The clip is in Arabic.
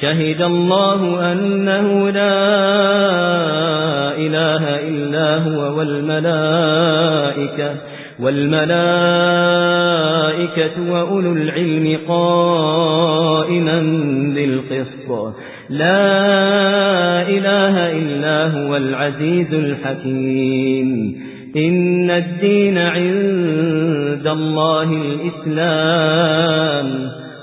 شهد الله أنه لا إله إلا هو والملائكة والملائكة وأولو العلم قائما بالقسط. لا إله إلا هو العزيز الحكيم. إن الدين عند الله الإسلام.